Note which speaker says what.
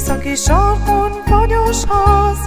Speaker 1: északi sarkon fagyos ház,